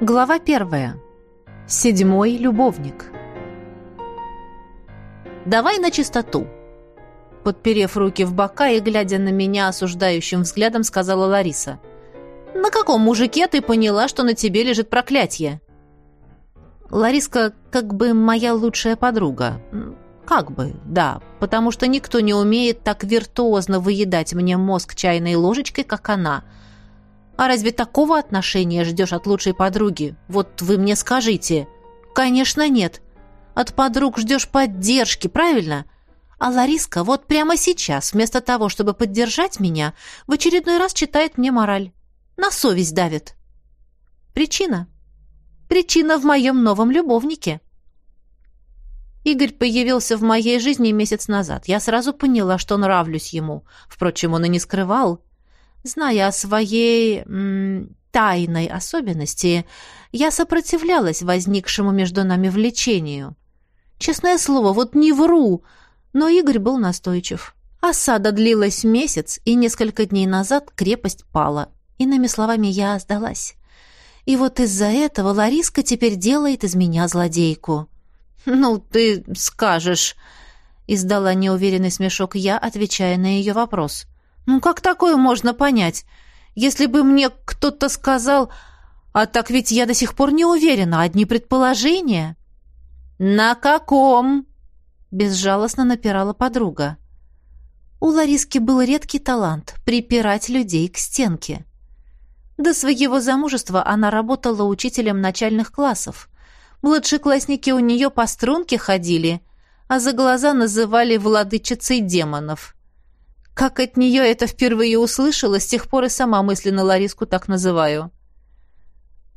Глава первая. Седьмой любовник. «Давай на чистоту!» Подперев руки в бока и глядя на меня осуждающим взглядом, сказала Лариса. «На каком мужике ты поняла, что на тебе лежит проклятие?» Лариска как бы моя лучшая подруга. Как бы, да, потому что никто не умеет так виртуозно выедать мне мозг чайной ложечкой, как она — а разве такого отношения ждешь от лучшей подруги? Вот вы мне скажите. Конечно, нет. От подруг ждешь поддержки, правильно? А Лариска вот прямо сейчас, вместо того, чтобы поддержать меня, в очередной раз читает мне мораль. На совесть давит. Причина? Причина в моем новом любовнике. Игорь появился в моей жизни месяц назад. Я сразу поняла, что нравлюсь ему. Впрочем, он и не скрывал. Зная о своей м, тайной особенности, я сопротивлялась возникшему между нами влечению. Честное слово, вот не вру, но Игорь был настойчив. Осада длилась месяц, и несколько дней назад крепость пала. Иными словами, я сдалась. И вот из-за этого Лариска теперь делает из меня злодейку. «Ну, ты скажешь», — издала неуверенный смешок я, отвечая на ее вопрос. Ну как такое можно понять? Если бы мне кто-то сказал... А так ведь я до сих пор не уверена, одни предположения. На каком? Безжалостно напирала подруга. У Лариски был редкий талант припирать людей к стенке. До своего замужества она работала учителем начальных классов. Младшеклассники у нее по струнке ходили, а за глаза называли владычицей демонов. Как от нее это впервые услышала, с тех пор и сама мысленно Лариску так называю.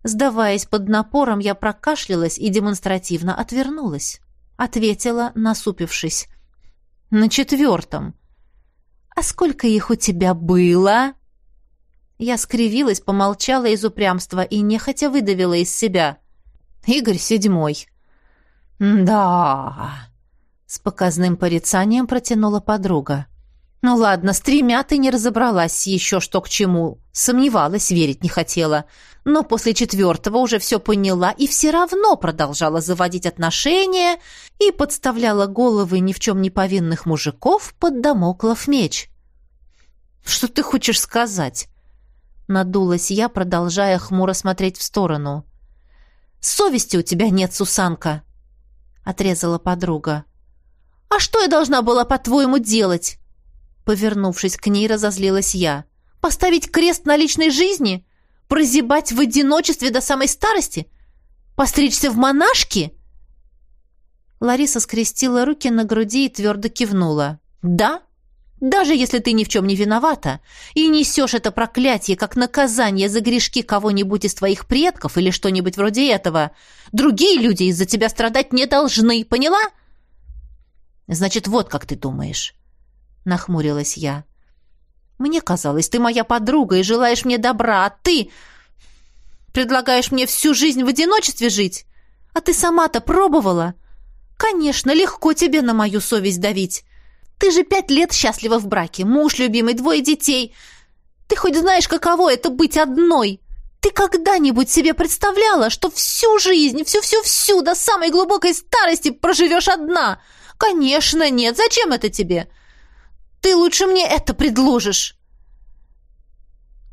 Сдаваясь под напором, я прокашлялась и демонстративно отвернулась. Ответила, насупившись. «На четвертом». «А сколько их у тебя было?» Я скривилась, помолчала из упрямства и нехотя выдавила из себя. «Игорь седьмой». «Да...» — с показным порицанием протянула подруга. Ну ладно, с тремя ты не разобралась еще что к чему. Сомневалась, верить не хотела. Но после четвертого уже все поняла и все равно продолжала заводить отношения и подставляла головы ни в чем не повинных мужиков под домоклов меч. «Что ты хочешь сказать?» Надулась я, продолжая хмуро смотреть в сторону. «Совести у тебя нет, Сусанка!» Отрезала подруга. «А что я должна была, по-твоему, делать?» Повернувшись к ней, разозлилась я. «Поставить крест на личной жизни? Прозябать в одиночестве до самой старости? Постричься в монашки?» Лариса скрестила руки на груди и твердо кивнула. «Да, даже если ты ни в чем не виновата и несешь это проклятие как наказание за грешки кого-нибудь из твоих предков или что-нибудь вроде этого, другие люди из-за тебя страдать не должны, поняла? Значит, вот как ты думаешь. — нахмурилась я. «Мне казалось, ты моя подруга и желаешь мне добра, а ты предлагаешь мне всю жизнь в одиночестве жить? А ты сама-то пробовала? Конечно, легко тебе на мою совесть давить. Ты же пять лет счастлива в браке, муж любимый, двое детей. Ты хоть знаешь, каково это быть одной?» Ты когда-нибудь себе представляла, что всю жизнь, всю-всю-всю до самой глубокой старости проживешь одна? Конечно, нет. Зачем это тебе? Ты лучше мне это предложишь!»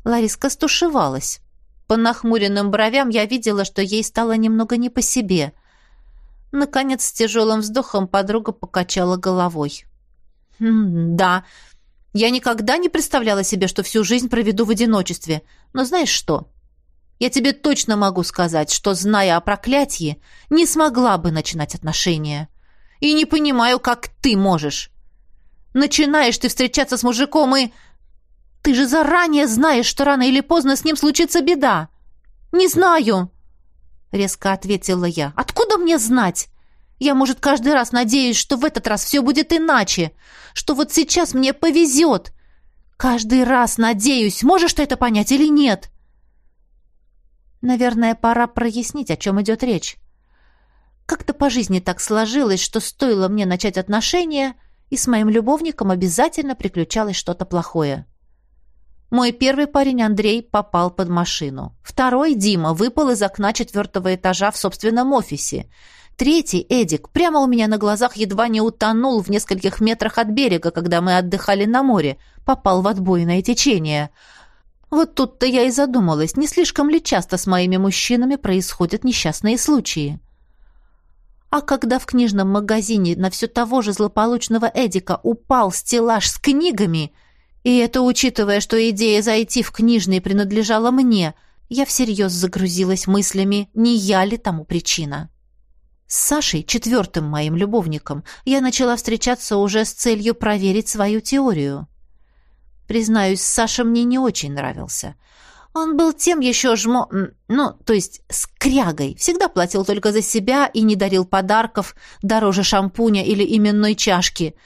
Лариска стушевалась. По нахмуренным бровям я видела, что ей стало немного не по себе. Наконец, с тяжелым вздохом подруга покачала головой. «Да, я никогда не представляла себе, что всю жизнь проведу в одиночестве. Но знаешь что? Я тебе точно могу сказать, что, зная о проклятии, не смогла бы начинать отношения. И не понимаю, как ты можешь. Начинаешь ты встречаться с мужиком и... Ты же заранее знаешь, что рано или поздно с ним случится беда. Не знаю, резко ответила я. Откуда мне знать? Я, может, каждый раз надеюсь, что в этот раз все будет иначе, что вот сейчас мне повезет. Каждый раз надеюсь, можешь ты это понять или нет? Наверное, пора прояснить, о чем идет речь. Как-то по жизни так сложилось, что стоило мне начать отношения, и с моим любовником обязательно приключалось что-то плохое. Мой первый парень Андрей попал под машину. Второй, Дима, выпал из окна четвертого этажа в собственном офисе. Третий, Эдик, прямо у меня на глазах едва не утонул в нескольких метрах от берега, когда мы отдыхали на море, попал в отбойное течение. Вот тут-то я и задумалась, не слишком ли часто с моими мужчинами происходят несчастные случаи. А когда в книжном магазине на все того же злополучного Эдика упал стеллаж с книгами – и это учитывая, что идея зайти в книжный принадлежала мне, я всерьез загрузилась мыслями, не я ли тому причина. С Сашей, четвертым моим любовником, я начала встречаться уже с целью проверить свою теорию. Признаюсь, Саша мне не очень нравился. Он был тем еще жмо... Ну, то есть скрягой. Всегда платил только за себя и не дарил подарков дороже шампуня или именной чашки –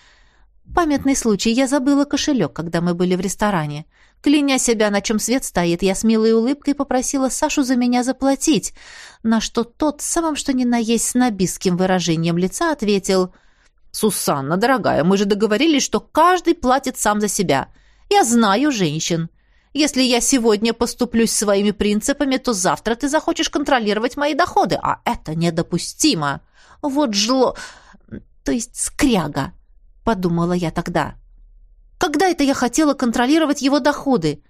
Памятный случай, я забыла кошелек, когда мы были в ресторане. Кляня себя, на чем свет стоит, я с милой улыбкой попросила Сашу за меня заплатить, на что тот, самым что ни на есть снобистским выражением лица, ответил «Сусанна, дорогая, мы же договорились, что каждый платит сам за себя. Я знаю женщин. Если я сегодня поступлюсь своими принципами, то завтра ты захочешь контролировать мои доходы, а это недопустимо. Вот жло... то есть скряга» подумала я тогда. Когда это я хотела контролировать его доходы?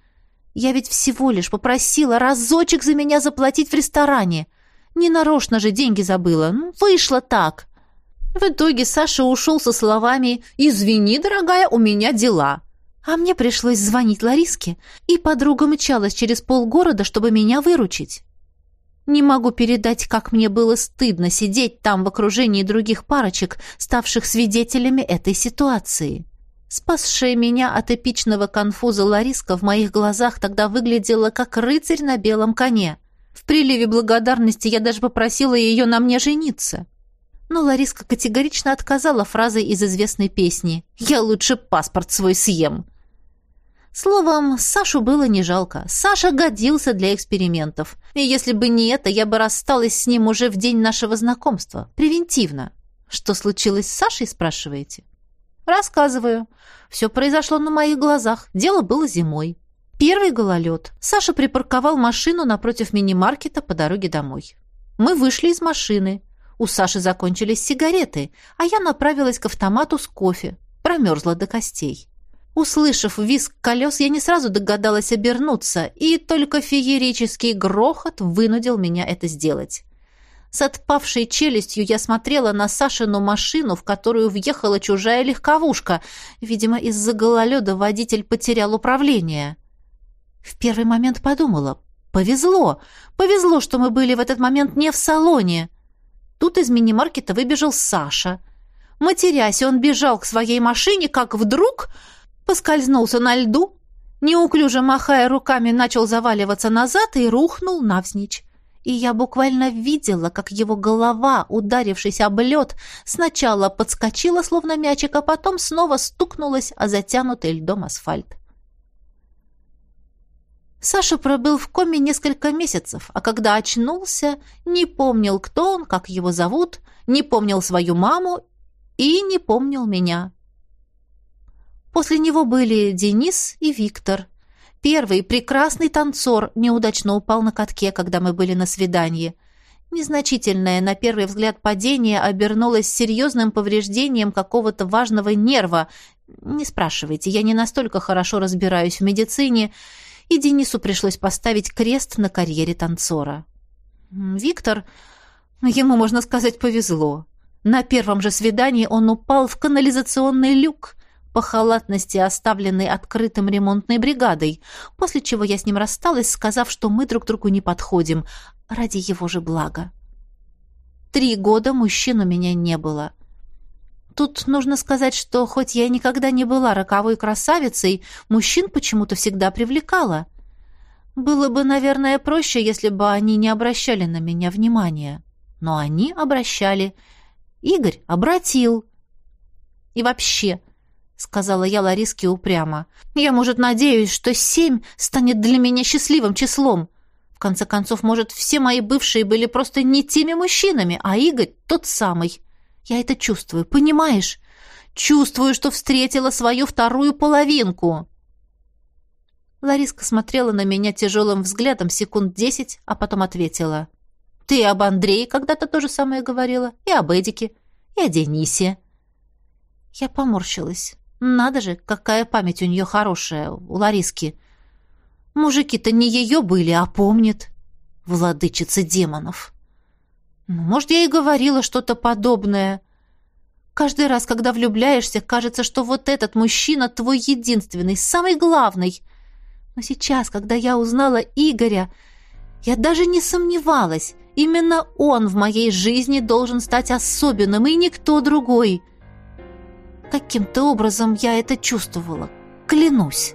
Я ведь всего лишь попросила разочек за меня заплатить в ресторане. Не нарочно же деньги забыла. Ну, вышло так. В итоге Саша ушел со словами «Извини, дорогая, у меня дела». А мне пришлось звонить Лариске, и подруга мчалась через полгорода, чтобы меня выручить. Не могу передать, как мне было стыдно сидеть там в окружении других парочек, ставших свидетелями этой ситуации. Спасшая меня от эпичного конфуза Лариска в моих глазах тогда выглядела как рыцарь на белом коне. В приливе благодарности я даже попросила ее на мне жениться. Но Лариска категорично отказала фразой из известной песни «Я лучше паспорт свой съем». Словом, Сашу было не жалко. Саша годился для экспериментов. И если бы не это, я бы рассталась с ним уже в день нашего знакомства. Превентивно. Что случилось с Сашей, спрашиваете? Рассказываю. Все произошло на моих глазах. Дело было зимой. Первый гололед. Саша припарковал машину напротив мини-маркета по дороге домой. Мы вышли из машины. У Саши закончились сигареты, а я направилась к автомату с кофе. Промерзла до костей. Услышав визг колес, я не сразу догадалась обернуться, и только феерический грохот вынудил меня это сделать. С отпавшей челюстью я смотрела на Сашину машину, в которую въехала чужая легковушка. Видимо, из-за гололеда водитель потерял управление. В первый момент подумала, повезло, повезло, что мы были в этот момент не в салоне. Тут из мини-маркета выбежал Саша. Матерясь, он бежал к своей машине, как вдруг поскользнулся на льду, неуклюже махая руками, начал заваливаться назад и рухнул навзничь. И я буквально видела, как его голова, ударившись об лед, сначала подскочила, словно мячик, а потом снова стукнулась о затянутый льдом асфальт. Саша пробыл в коме несколько месяцев, а когда очнулся, не помнил, кто он, как его зовут, не помнил свою маму и не помнил меня. После него были Денис и Виктор. Первый, прекрасный танцор, неудачно упал на катке, когда мы были на свидании. Незначительное, на первый взгляд, падение обернулось серьезным повреждением какого-то важного нерва. Не спрашивайте, я не настолько хорошо разбираюсь в медицине, и Денису пришлось поставить крест на карьере танцора. Виктор, ему, можно сказать, повезло. На первом же свидании он упал в канализационный люк, по халатности, оставленной открытым ремонтной бригадой, после чего я с ним рассталась, сказав, что мы друг другу не подходим, ради его же блага. Три года мужчин у меня не было. Тут нужно сказать, что хоть я никогда не была роковой красавицей, мужчин почему-то всегда привлекала. Было бы, наверное, проще, если бы они не обращали на меня внимания. Но они обращали. Игорь обратил. И вообще, сказала я Лариске упрямо. Я, может, надеюсь, что семь станет для меня счастливым числом. В конце концов, может, все мои бывшие были просто не теми мужчинами, а Игорь тот самый. Я это чувствую, понимаешь? Чувствую, что встретила свою вторую половинку. Лариска смотрела на меня тяжелым взглядом секунд десять, а потом ответила. «Ты об Андрее когда-то то же самое говорила, и об Эдике, и о Денисе». Я поморщилась. Надо же, какая память у нее хорошая, у Лариски. Мужики-то не ее были, а помнит. Владычица демонов. Ну, может, я и говорила что-то подобное. Каждый раз, когда влюбляешься, кажется, что вот этот мужчина твой единственный, самый главный. Но сейчас, когда я узнала Игоря, я даже не сомневалась. Именно он в моей жизни должен стать особенным, и никто другой. Каким-то образом я это чувствовала. Клянусь.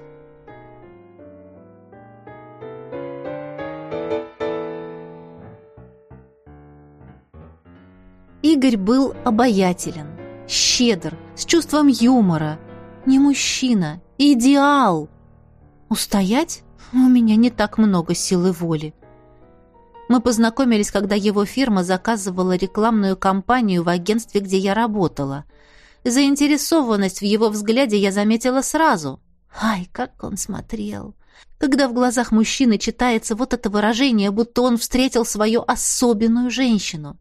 Игорь был обаятелен, щедр, с чувством юмора. Не мужчина, идеал. Устоять? У меня не так много силы воли. Мы познакомились, когда его фирма заказывала рекламную кампанию в агентстве, где я работала. Заинтересованность в его взгляде я заметила сразу. Ай, как он смотрел! Когда в глазах мужчины читается вот это выражение, будто он встретил свою особенную женщину.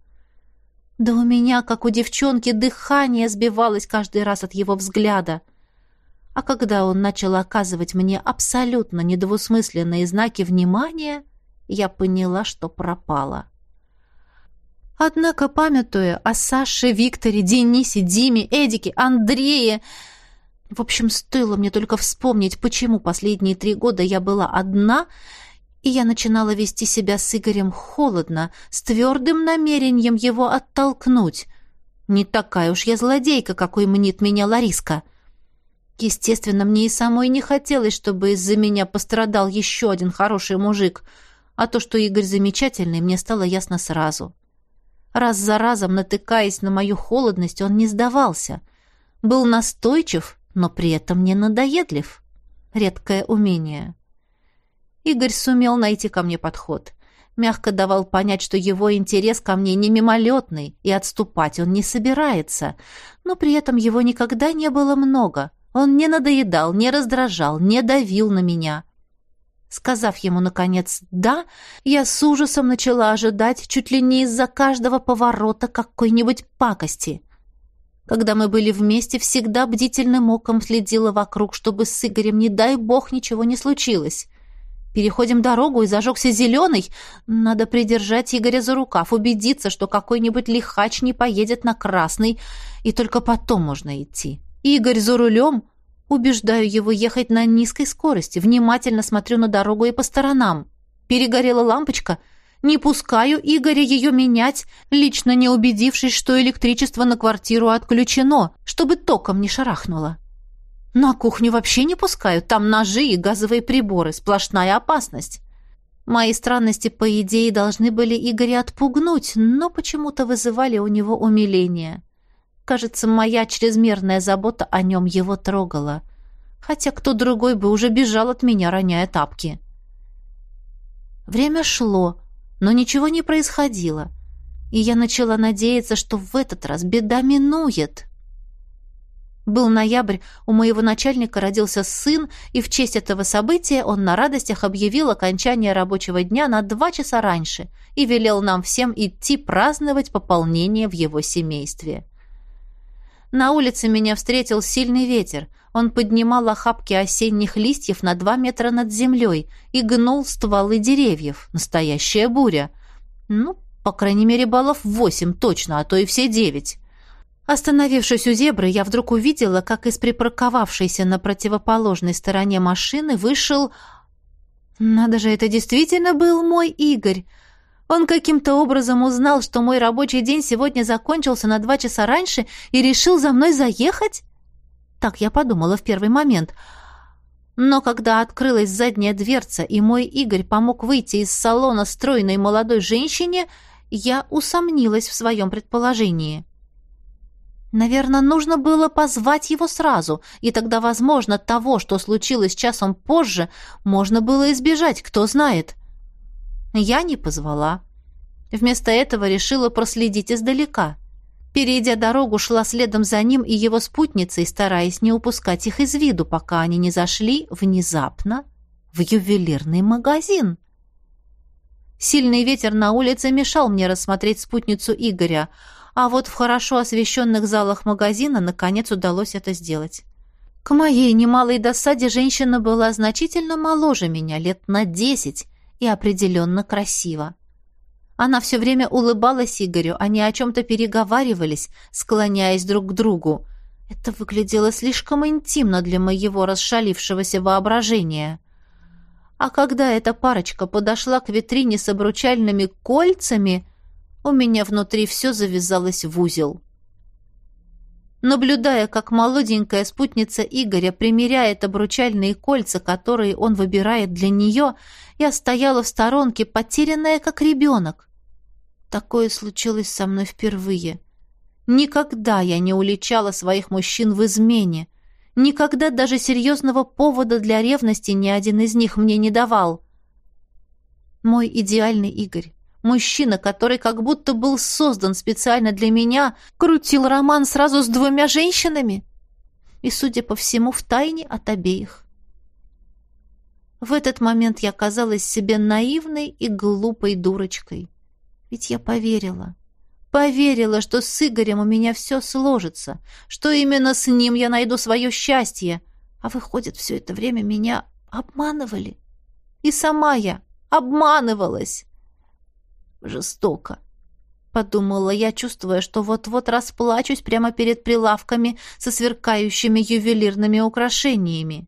Да у меня, как у девчонки, дыхание сбивалось каждый раз от его взгляда. А когда он начал оказывать мне абсолютно недвусмысленные знаки внимания, я поняла, что пропала. Однако, памятуя о Саше, Викторе, Денисе, Диме, Эдике, Андрее... В общем, стоило мне только вспомнить, почему последние три года я была одна и я начинала вести себя с Игорем холодно, с твердым намерением его оттолкнуть. Не такая уж я злодейка, какой мнит меня Лариска. Естественно, мне и самой не хотелось, чтобы из-за меня пострадал еще один хороший мужик, а то, что Игорь замечательный, мне стало ясно сразу. Раз за разом, натыкаясь на мою холодность, он не сдавался. Был настойчив, но при этом не надоедлив. Редкое умение. Игорь сумел найти ко мне подход. Мягко давал понять, что его интерес ко мне не мимолетный, и отступать он не собирается. Но при этом его никогда не было много. Он не надоедал, не раздражал, не давил на меня. Сказав ему, наконец, «да», я с ужасом начала ожидать чуть ли не из-за каждого поворота какой-нибудь пакости. Когда мы были вместе, всегда бдительным оком следила вокруг, чтобы с Игорем, не дай бог, ничего не случилось. Переходим дорогу, и зажегся зеленый. Надо придержать Игоря за рукав, убедиться, что какой-нибудь лихач не поедет на красный, и только потом можно идти. Игорь за рулем. Убеждаю его ехать на низкой скорости, внимательно смотрю на дорогу и по сторонам. Перегорела лампочка. Не пускаю Игоря ее менять, лично не убедившись, что электричество на квартиру отключено, чтобы током не шарахнуло. На кухню вообще не пускают, там ножи и газовые приборы, сплошная опасность. Мои странности, по идее, должны были Игоря отпугнуть, но почему-то вызывали у него умиление. Кажется, моя чрезмерная забота о нем его трогала. Хотя кто другой бы уже бежал от меня, роняя тапки. Время шло, но ничего не происходило, и я начала надеяться, что в этот раз беда минует. Был ноябрь, у моего начальника родился сын, и в честь этого события он на радостях объявил окончание рабочего дня на два часа раньше и велел нам всем идти праздновать пополнение в его семействе. На улице меня встретил сильный ветер. Он поднимал охапки осенних листьев на два метра над землей и гнул стволы деревьев. Настоящая буря. Ну, по крайней мере, баллов восемь точно, а то и все девять. Остановившись у зебры, я вдруг увидела, как из припарковавшейся на противоположной стороне машины вышел... Надо же, это действительно был мой Игорь. Он каким-то образом узнал, что мой рабочий день сегодня закончился на два часа раньше и решил за мной заехать? Так я подумала в первый момент. Но когда открылась задняя дверца, и мой Игорь помог выйти из салона стройной молодой женщине, я усомнилась в своем предположении. Наверное, нужно было позвать его сразу, и тогда, возможно, того, что случилось часом позже, можно было избежать, кто знает. Я не позвала. Вместо этого решила проследить издалека. Перейдя дорогу, шла следом за ним и его спутницей, стараясь не упускать их из виду, пока они не зашли внезапно в ювелирный магазин. Сильный ветер на улице мешал мне рассмотреть спутницу Игоря, а вот в хорошо освещенных залах магазина наконец удалось это сделать. К моей немалой досаде женщина была значительно моложе меня, лет на десять, и определенно красива. Она все время улыбалась Игорю, они о чем-то переговаривались, склоняясь друг к другу. Это выглядело слишком интимно для моего расшалившегося воображения. А когда эта парочка подошла к витрине с обручальными кольцами, у меня внутри все завязалось в узел. Наблюдая, как молоденькая спутница Игоря примеряет обручальные кольца, которые он выбирает для нее, я стояла в сторонке, потерянная как ребенок. Такое случилось со мной впервые. Никогда я не уличала своих мужчин в измене. Никогда даже серьезного повода для ревности ни один из них мне не давал. Мой идеальный Игорь Мужчина, который как будто был создан специально для меня, крутил роман сразу с двумя женщинами. И, судя по всему, в тайне от обеих. В этот момент я казалась себе наивной и глупой дурочкой. Ведь я поверила. Поверила, что с Игорем у меня все сложится, что именно с ним я найду свое счастье. А выходит, все это время меня обманывали. И сама я обманывалась жестоко. Подумала я, чувствуя, что вот-вот расплачусь прямо перед прилавками со сверкающими ювелирными украшениями.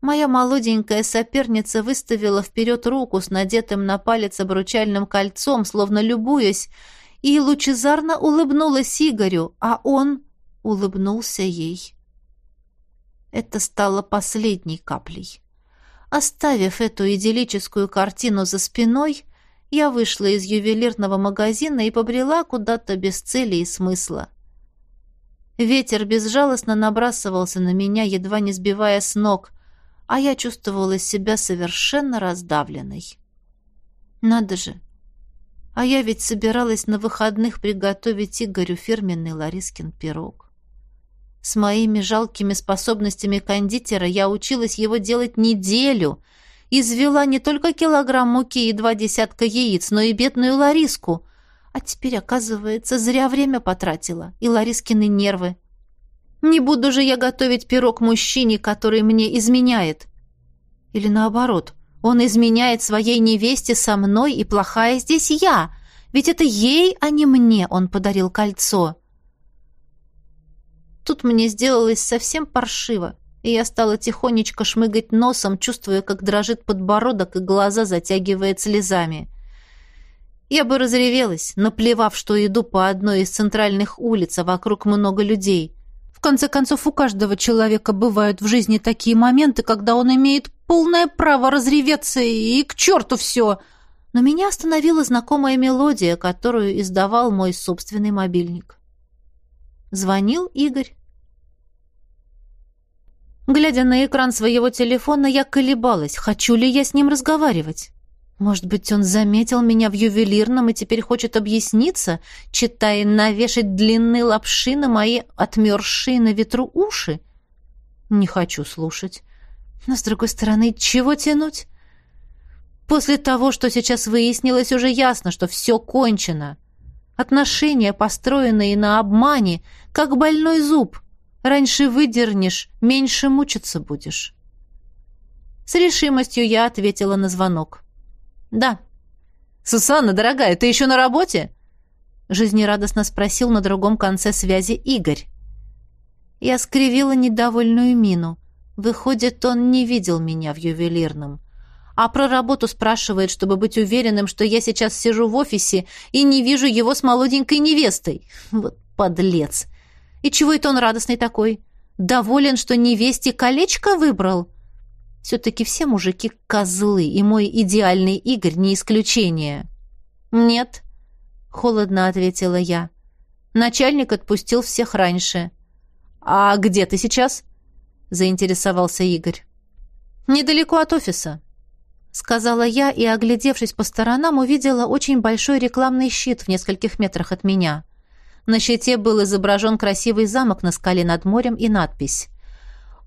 Моя молоденькая соперница выставила вперед руку с надетым на палец обручальным кольцом, словно любуясь, и лучезарно улыбнулась Игорю, а он улыбнулся ей. Это стало последней каплей. Оставив эту идиллическую картину за спиной, я вышла из ювелирного магазина и побрела куда-то без цели и смысла. Ветер безжалостно набрасывался на меня, едва не сбивая с ног, а я чувствовала себя совершенно раздавленной. Надо же! А я ведь собиралась на выходных приготовить Игорю фирменный Ларискин пирог. С моими жалкими способностями кондитера я училась его делать неделю — извела не только килограмм муки и два десятка яиц, но и бедную Лариску. А теперь, оказывается, зря время потратила. И Ларискины нервы. Не буду же я готовить пирог мужчине, который мне изменяет. Или наоборот, он изменяет своей невесте со мной, и плохая здесь я. Ведь это ей, а не мне он подарил кольцо. Тут мне сделалось совсем паршиво и я стала тихонечко шмыгать носом, чувствуя, как дрожит подбородок и глаза затягивает слезами. Я бы разревелась, наплевав, что иду по одной из центральных улиц, а вокруг много людей. В конце концов, у каждого человека бывают в жизни такие моменты, когда он имеет полное право разреветься и к черту все. Но меня остановила знакомая мелодия, которую издавал мой собственный мобильник. Звонил Игорь. Глядя на экран своего телефона, я колебалась, хочу ли я с ним разговаривать. Может быть, он заметил меня в ювелирном и теперь хочет объясниться, читая навешать длинные лапши на мои отмерзшие на ветру уши? Не хочу слушать. Но, с другой стороны, чего тянуть? После того, что сейчас выяснилось, уже ясно, что все кончено. Отношения, построенные на обмане, как больной зуб — Раньше выдернешь, меньше мучиться будешь. С решимостью я ответила на звонок. «Да». «Сусанна, дорогая, ты еще на работе?» Жизнерадостно спросил на другом конце связи Игорь. Я скривила недовольную мину. Выходит, он не видел меня в ювелирном. А про работу спрашивает, чтобы быть уверенным, что я сейчас сижу в офисе и не вижу его с молоденькой невестой. Вот подлец. И чего это он радостный такой? Доволен, что невесте колечко выбрал? Все-таки все мужики козлы, и мой идеальный Игорь не исключение. Нет, холодно ответила я. Начальник отпустил всех раньше. А где ты сейчас? заинтересовался Игорь. Недалеко от офиса, сказала я и, оглядевшись по сторонам, увидела очень большой рекламный щит в нескольких метрах от меня. На щите был изображен красивый замок на скале над морем и надпись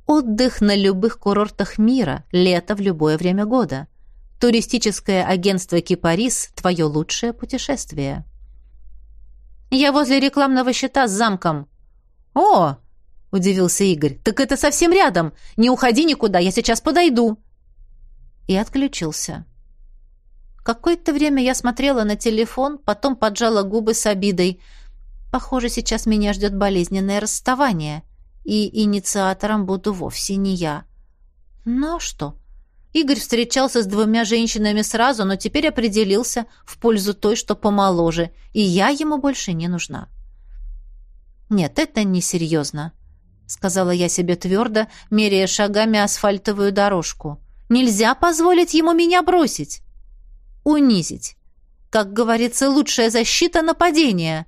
Отдых на любых курортах мира, лето в любое время года. Туристическое агентство «Кипарис» — твое лучшее путешествие. Я возле рекламного щита с замком. «О!» — удивился Игорь. «Так это совсем рядом. Не уходи никуда, я сейчас подойду». И отключился. Какое-то время я смотрела на телефон, потом поджала губы с обидой. Похоже, сейчас меня ждет болезненное расставание и инициатором буду вовсе не я. Ну что? Игорь встречался с двумя женщинами сразу, но теперь определился в пользу той, что помоложе, и я ему больше не нужна. Нет, это несерьезно, сказала я себе твердо, меряя шагами асфальтовую дорожку. Нельзя позволить ему меня бросить. Унизить. Как говорится, лучшая защита нападения.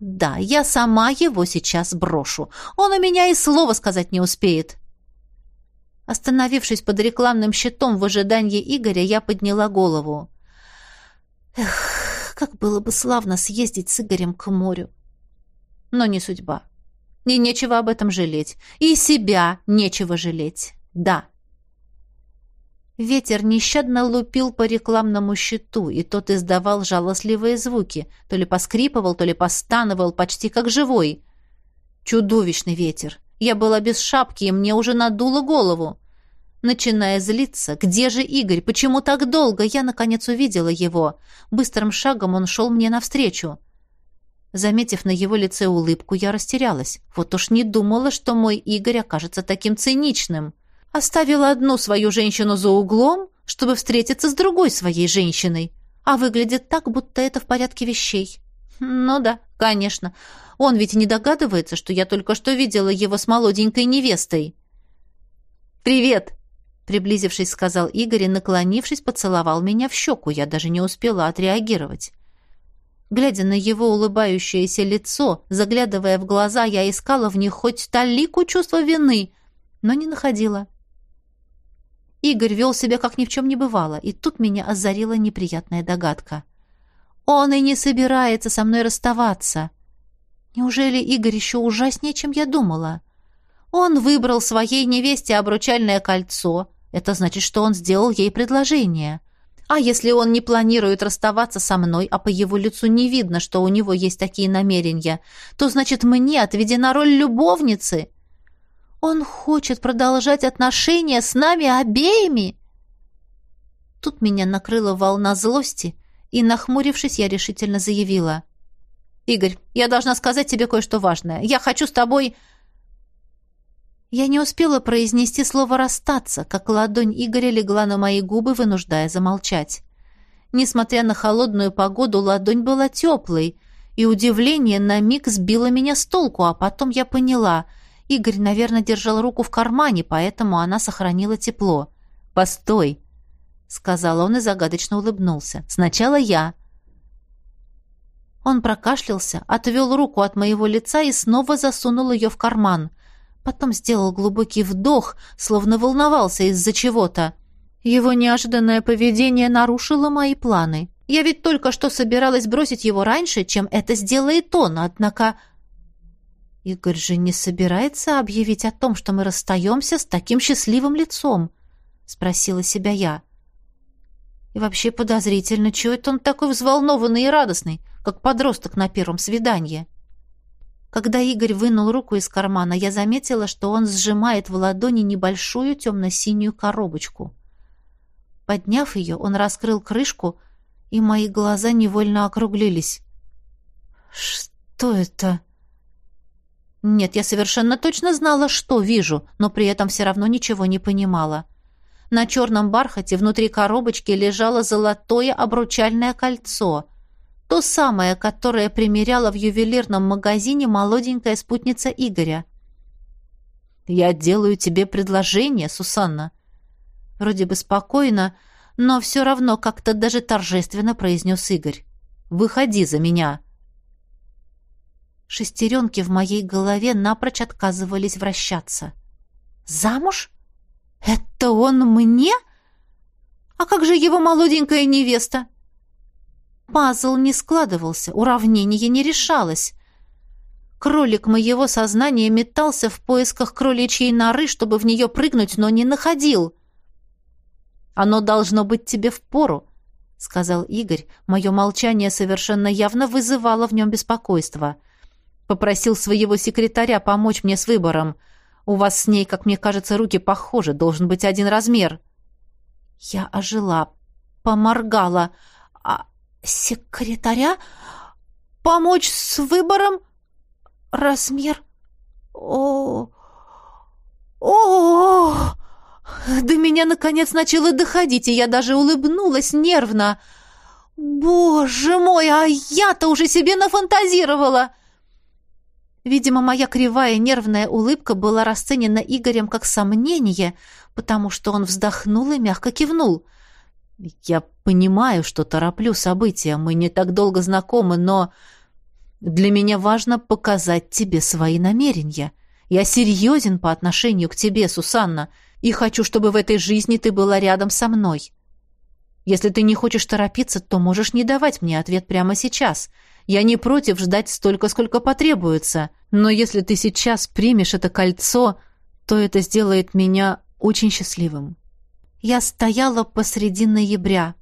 Да, я сама его сейчас брошу. Он у меня и слова сказать не успеет. Остановившись под рекламным щитом в ожидании Игоря, я подняла голову. Эх, как было бы славно съездить с Игорем к морю. Но не судьба. И нечего об этом жалеть. И себя нечего жалеть. Да. Ветер нещадно лупил по рекламному щиту, и тот издавал жалостливые звуки, то ли поскрипывал, то ли постановал, почти как живой. Чудовищный ветер. Я была без шапки, и мне уже надуло голову. Начиная злиться, где же Игорь, почему так долго, я, наконец, увидела его. Быстрым шагом он шел мне навстречу. Заметив на его лице улыбку, я растерялась. Вот уж не думала, что мой Игорь окажется таким циничным. — Оставила одну свою женщину за углом, чтобы встретиться с другой своей женщиной. А выглядит так, будто это в порядке вещей. Ну да, конечно. Он ведь не догадывается, что я только что видела его с молоденькой невестой. «Привет!» Приблизившись, сказал Игорь и, наклонившись, поцеловал меня в щеку. Я даже не успела отреагировать. Глядя на его улыбающееся лицо, заглядывая в глаза, я искала в них хоть талику чувства вины, но не находила. Игорь вел себя, как ни в чем не бывало, и тут меня озарила неприятная догадка. Он и не собирается со мной расставаться. Неужели Игорь еще ужаснее, чем я думала? Он выбрал своей невесте обручальное кольцо. Это значит, что он сделал ей предложение. А если он не планирует расставаться со мной, а по его лицу не видно, что у него есть такие намерения, то значит, мне отведена роль любовницы. Он хочет продолжать отношения с нами обеими. Тут меня накрыла волна злости, и, нахмурившись, я решительно заявила. «Игорь, я должна сказать тебе кое-что важное. Я хочу с тобой...» Я не успела произнести слово «расстаться», как ладонь Игоря легла на мои губы, вынуждая замолчать. Несмотря на холодную погоду, ладонь была теплой, и удивление на миг сбило меня с толку, а потом я поняла — Игорь, наверное, держал руку в кармане, поэтому она сохранила тепло. «Постой!» — сказал он и загадочно улыбнулся. «Сначала я». Он прокашлялся, отвел руку от моего лица и снова засунул ее в карман. Потом сделал глубокий вдох, словно волновался из-за чего-то. Его неожиданное поведение нарушило мои планы. Я ведь только что собиралась бросить его раньше, чем это сделает он, однако... Игорь же не собирается объявить о том, что мы расстаемся с таким счастливым лицом? Спросила себя я. И вообще подозрительно, чего это он такой взволнованный и радостный, как подросток на первом свидании? Когда Игорь вынул руку из кармана, я заметила, что он сжимает в ладони небольшую темно-синюю коробочку. Подняв ее, он раскрыл крышку, и мои глаза невольно округлились. «Что это?» Нет, я совершенно точно знала, что вижу, но при этом все равно ничего не понимала. На черном бархате внутри коробочки лежало золотое обручальное кольцо. То самое, которое примеряла в ювелирном магазине молоденькая спутница Игоря. «Я делаю тебе предложение, Сусанна». Вроде бы спокойно, но все равно как-то даже торжественно произнес Игорь. «Выходи за меня». Шестеренки в моей голове напрочь отказывались вращаться. «Замуж? Это он мне? А как же его молоденькая невеста?» Пазл не складывался, уравнение не решалось. Кролик моего сознания метался в поисках кроличьей норы, чтобы в нее прыгнуть, но не находил. «Оно должно быть тебе впору», — сказал Игорь. Мое молчание совершенно явно вызывало в нем беспокойство. Попросил своего секретаря помочь мне с выбором. У вас с ней, как мне кажется, руки похожи, должен быть один размер. Я ожила, поморгала. А секретаря? Помочь с выбором? Размер? О, о, до меня наконец начало доходить, и я даже улыбнулась нервно. Боже мой, а я-то уже себе нафантазировала. Видимо, моя кривая нервная улыбка была расценена Игорем как сомнение, потому что он вздохнул и мягко кивнул. «Я понимаю, что тороплю события, мы не так долго знакомы, но для меня важно показать тебе свои намерения. Я серьезен по отношению к тебе, Сусанна, и хочу, чтобы в этой жизни ты была рядом со мной. Если ты не хочешь торопиться, то можешь не давать мне ответ прямо сейчас. Я не против ждать столько, сколько потребуется. Но если ты сейчас примешь это кольцо, то это сделает меня очень счастливым. Я стояла посреди ноября.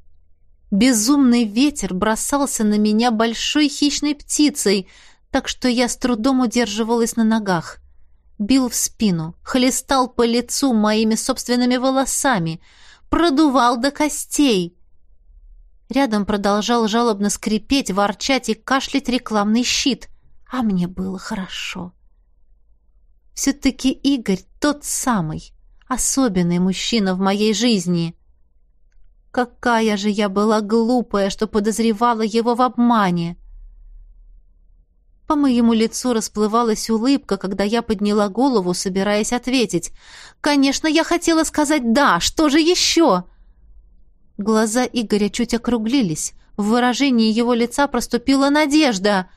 Безумный ветер бросался на меня большой хищной птицей, так что я с трудом удерживалась на ногах. Бил в спину, хлестал по лицу моими собственными волосами — продувал до костей. Рядом продолжал жалобно скрипеть, ворчать и кашлять рекламный щит. А мне было хорошо. Все-таки Игорь тот самый, особенный мужчина в моей жизни. Какая же я была глупая, что подозревала его в обмане. По моему лицу расплывалась улыбка, когда я подняла голову, собираясь ответить. «Конечно, я хотела сказать «да», что же еще?» Глаза Игоря чуть округлились. В выражении его лица проступила надежда.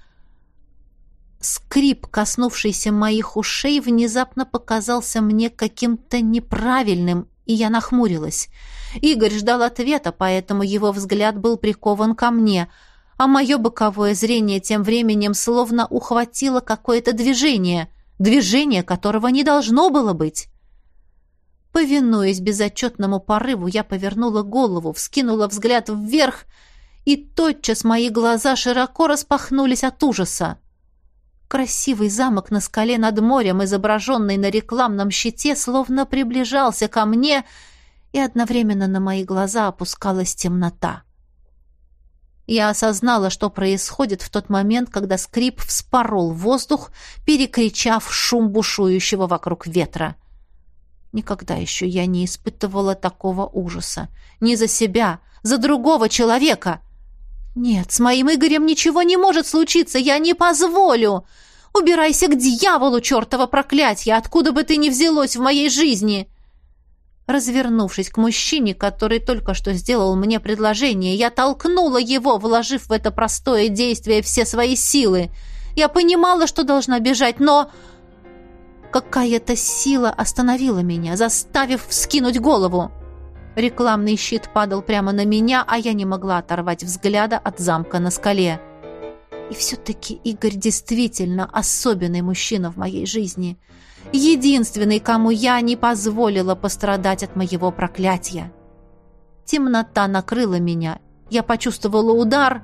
Скрип, коснувшийся моих ушей, внезапно показался мне каким-то неправильным, и я нахмурилась. Игорь ждал ответа, поэтому его взгляд был прикован ко мне — а мое боковое зрение тем временем словно ухватило какое-то движение, движение которого не должно было быть. Повинуясь безотчетному порыву, я повернула голову, вскинула взгляд вверх, и тотчас мои глаза широко распахнулись от ужаса. Красивый замок на скале над морем, изображенный на рекламном щите, словно приближался ко мне, и одновременно на мои глаза опускалась темнота. Я осознала, что происходит в тот момент, когда скрип вспорол воздух, перекричав шум бушующего вокруг ветра. Никогда еще я не испытывала такого ужаса. Не за себя, за другого человека. Нет, с моим Игорем ничего не может случиться, я не позволю. Убирайся к дьяволу, чертова проклятье, откуда бы ты ни взялось в моей жизни. Развернувшись к мужчине, который только что сделал мне предложение, я толкнула его, вложив в это простое действие все свои силы. Я понимала, что должна бежать, но... Какая-то сила остановила меня, заставив вскинуть голову. Рекламный щит падал прямо на меня, а я не могла оторвать взгляда от замка на скале. И все-таки Игорь действительно особенный мужчина в моей жизни — единственный, кому я не позволила пострадать от моего проклятия. Темнота накрыла меня. Я почувствовала удар,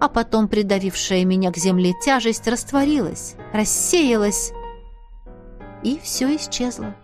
а потом придавившая меня к земле тяжесть растворилась, рассеялась, и все исчезло.